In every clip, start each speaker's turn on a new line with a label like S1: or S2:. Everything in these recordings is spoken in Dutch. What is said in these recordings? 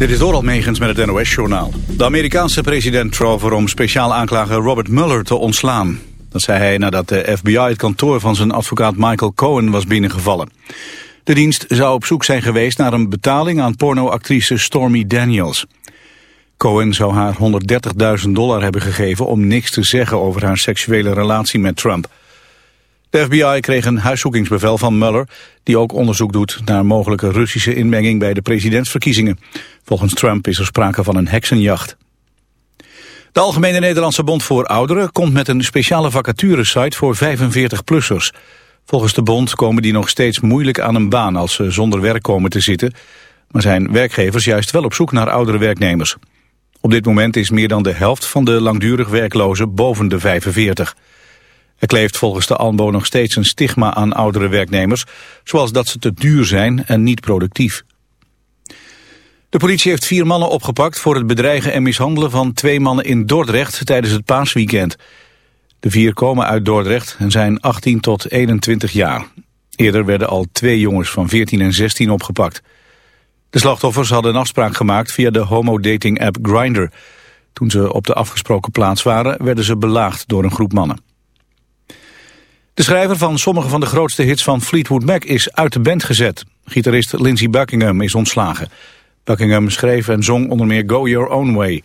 S1: Dit is Doral Megens met het NOS-journaal. De Amerikaanse president trok om speciaal aanklager Robert Mueller te ontslaan. Dat zei hij nadat de FBI het kantoor van zijn advocaat Michael Cohen was binnengevallen. De dienst zou op zoek zijn geweest naar een betaling aan pornoactrice Stormy Daniels. Cohen zou haar 130.000 dollar hebben gegeven om niks te zeggen over haar seksuele relatie met Trump. De FBI kreeg een huiszoekingsbevel van Mueller... die ook onderzoek doet naar mogelijke Russische inmenging bij de presidentsverkiezingen. Volgens Trump is er sprake van een heksenjacht. De Algemene Nederlandse Bond voor Ouderen komt met een speciale vacaturesite voor 45-plussers. Volgens de bond komen die nog steeds moeilijk aan een baan als ze zonder werk komen te zitten. Maar zijn werkgevers juist wel op zoek naar oudere werknemers. Op dit moment is meer dan de helft van de langdurig werklozen boven de 45. Er kleeft volgens de ANBO nog steeds een stigma aan oudere werknemers, zoals dat ze te duur zijn en niet productief. De politie heeft vier mannen opgepakt voor het bedreigen en mishandelen van twee mannen in Dordrecht tijdens het paasweekend. De vier komen uit Dordrecht en zijn 18 tot 21 jaar. Eerder werden al twee jongens van 14 en 16 opgepakt. De slachtoffers hadden een afspraak gemaakt via de homo-dating-app Grindr. Toen ze op de afgesproken plaats waren, werden ze belaagd door een groep mannen. De schrijver van sommige van de grootste hits van Fleetwood Mac is uit de band gezet. Gitarist Lindsey Buckingham is ontslagen. Buckingham schreef en zong onder meer Go Your Own Way.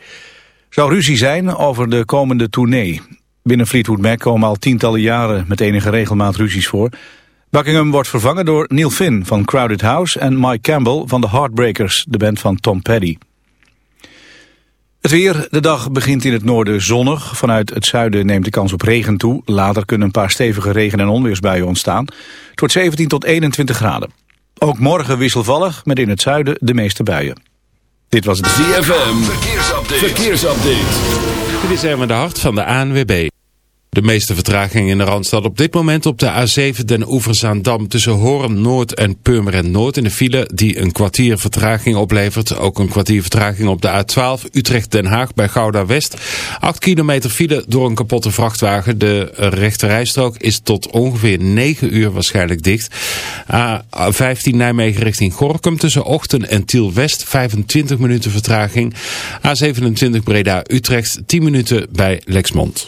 S1: Zou ruzie zijn over de komende tournee. Binnen Fleetwood Mac komen al tientallen jaren met enige regelmaat ruzies voor. Buckingham wordt vervangen door Neil Finn van Crowded House en Mike Campbell van The Heartbreakers, de band van Tom Petty. Het weer, de dag begint in het noorden zonnig. Vanuit het zuiden neemt de kans op regen toe. Later kunnen een paar stevige regen- en onweersbuien ontstaan. Het wordt 17 tot 21 graden. Ook morgen wisselvallig, met in het zuiden de meeste buien. Dit was het
S2: ZFM. Verkeersupdate. Verkeersupdate.
S3: Dit is Erwin de Hart van de ANWB. De meeste vertraging in de Randstad op dit moment op de A7 Den Oeverzaandam tussen Hoorn Noord en Purmerend Noord in de file die een kwartier vertraging oplevert. Ook een kwartier vertraging op de A12 Utrecht-Den Haag bij Gouda West. 8 kilometer file door een kapotte vrachtwagen. De rechterrijstrook is tot ongeveer 9 uur waarschijnlijk dicht. A15 Nijmegen richting Gorkum tussen Ochten en Tiel West 25 minuten vertraging. A27 Breda Utrecht 10 minuten bij Lexmond.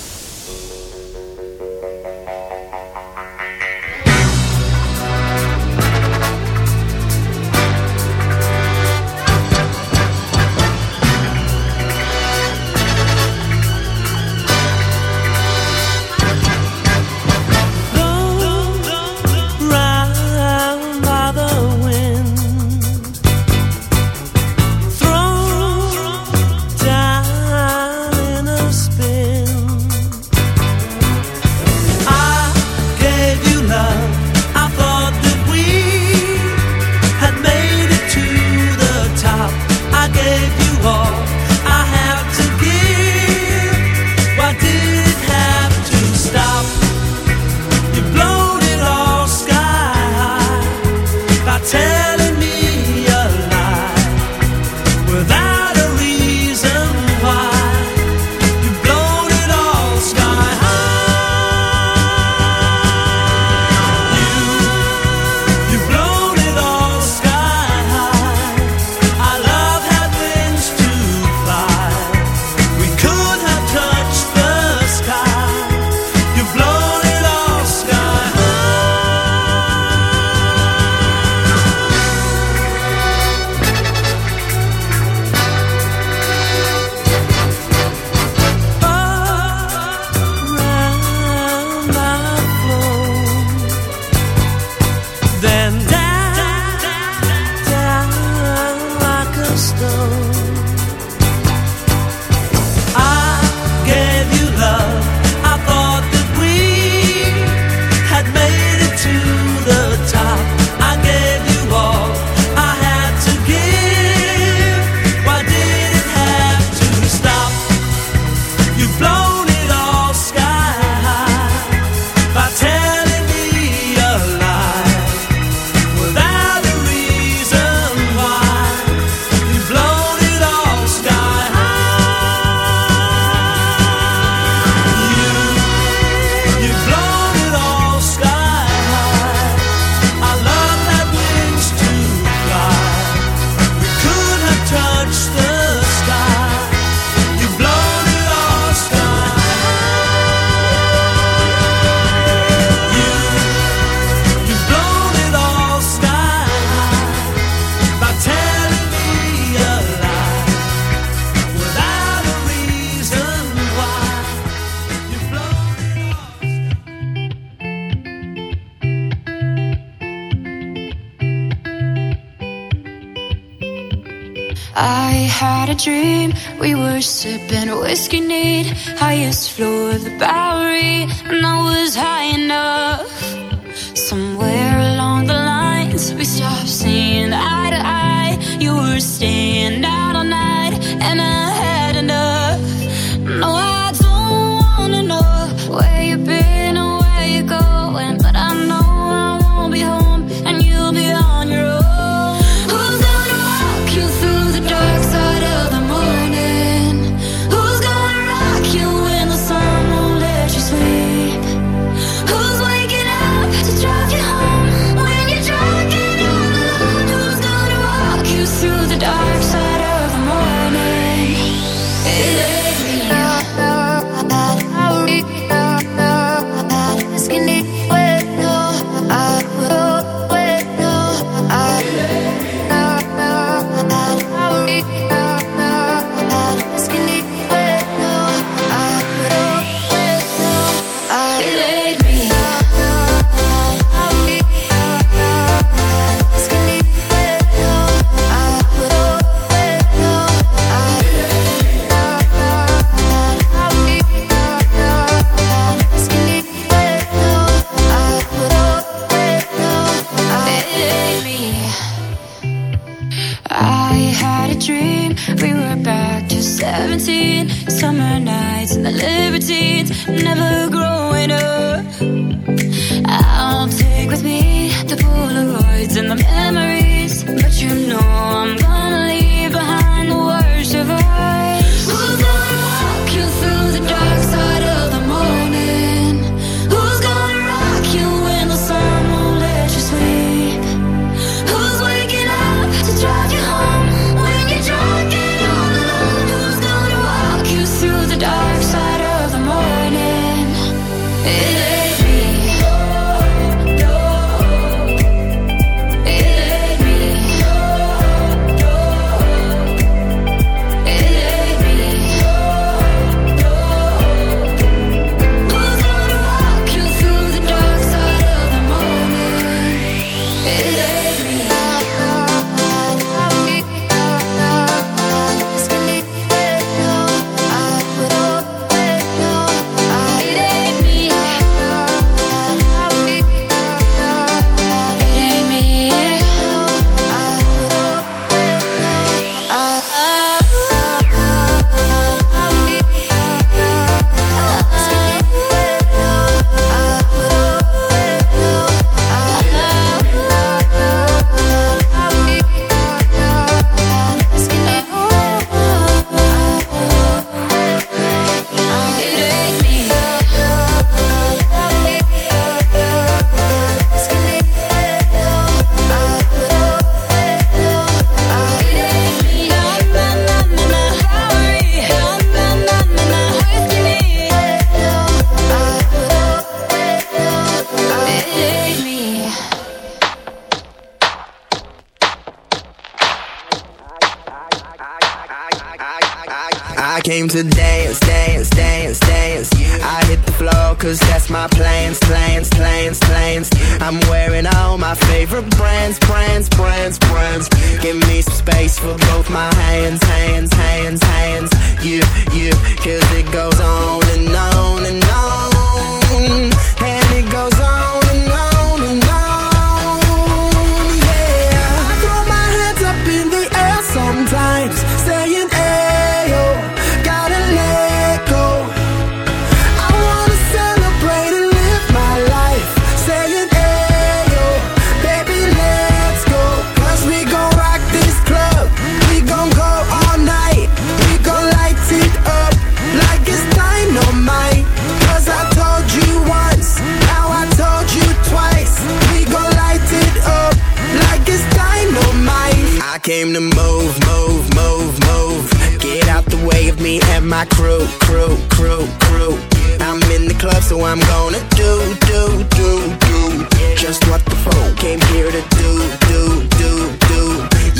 S4: me
S5: and
S6: my crew, crew, crew, crew. I'm in the club, so I'm gonna do, do, do, do. Just what the phone came here to do, do, do, do.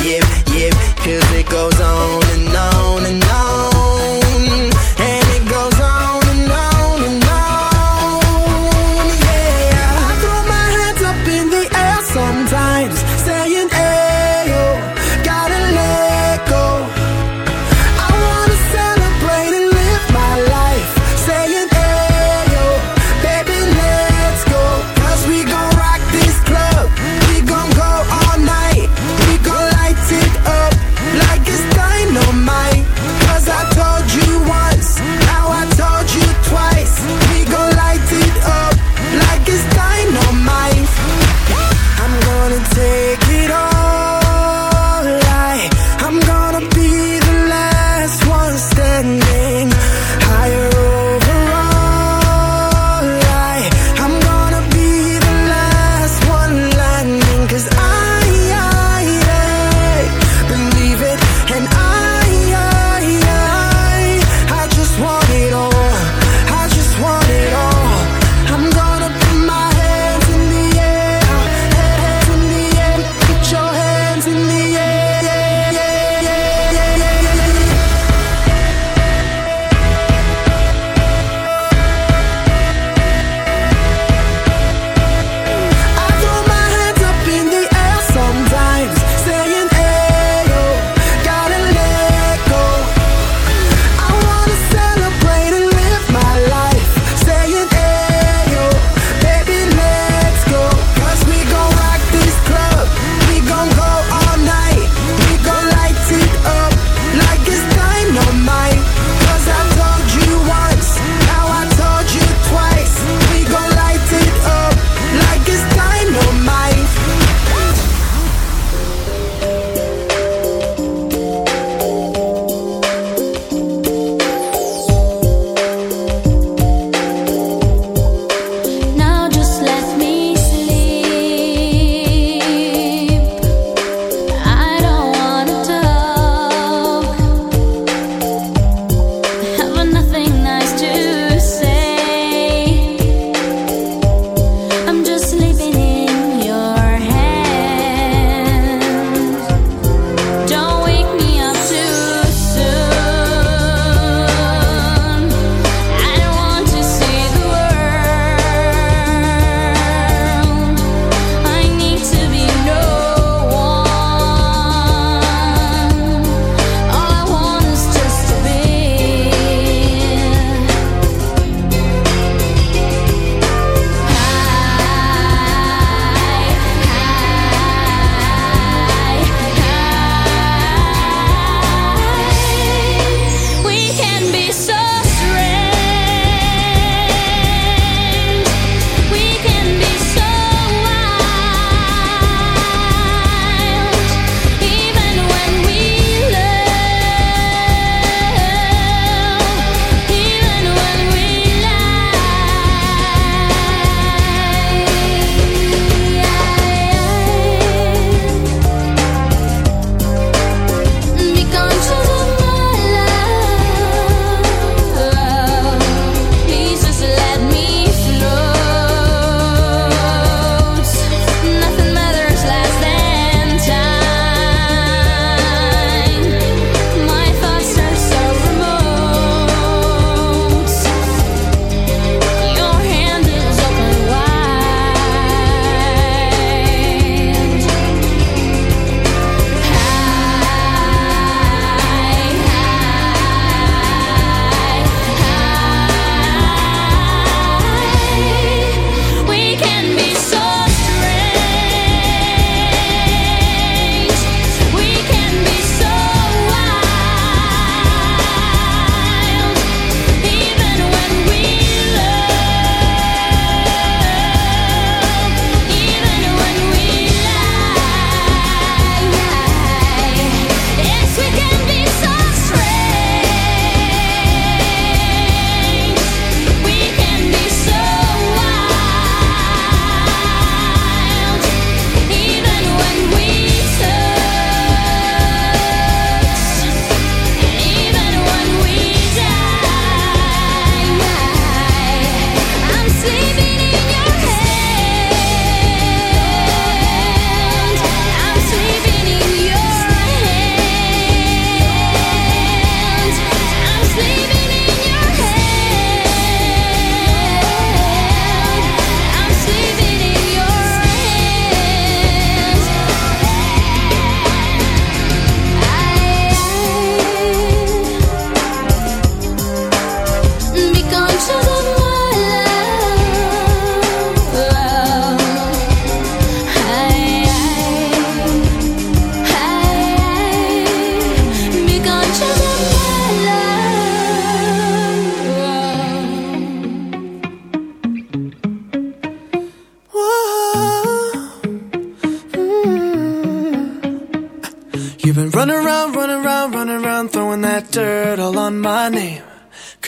S6: Yeah, yep, cause it goes on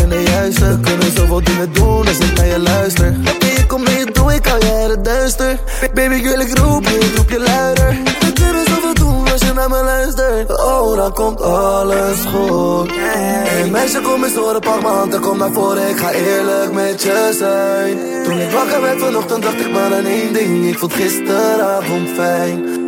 S6: ben de juiste. We kunnen zoveel dingen doen als ik naar je luister. Ik kom mee, doe ik al jaren duister. Baby, ik wil ik roep je, ik roep je luider. We kunnen zoveel doen als je naar me luistert. Oh, dan komt alles goed. Hey meisje, kom eens horen, pak m'n hand en kom naar voren. Ik ga eerlijk met je zijn. Toen ik wakker werd vanochtend, dacht ik maar aan één ding. Ik vond gisteravond fijn.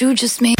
S7: you just made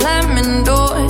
S8: slamming doors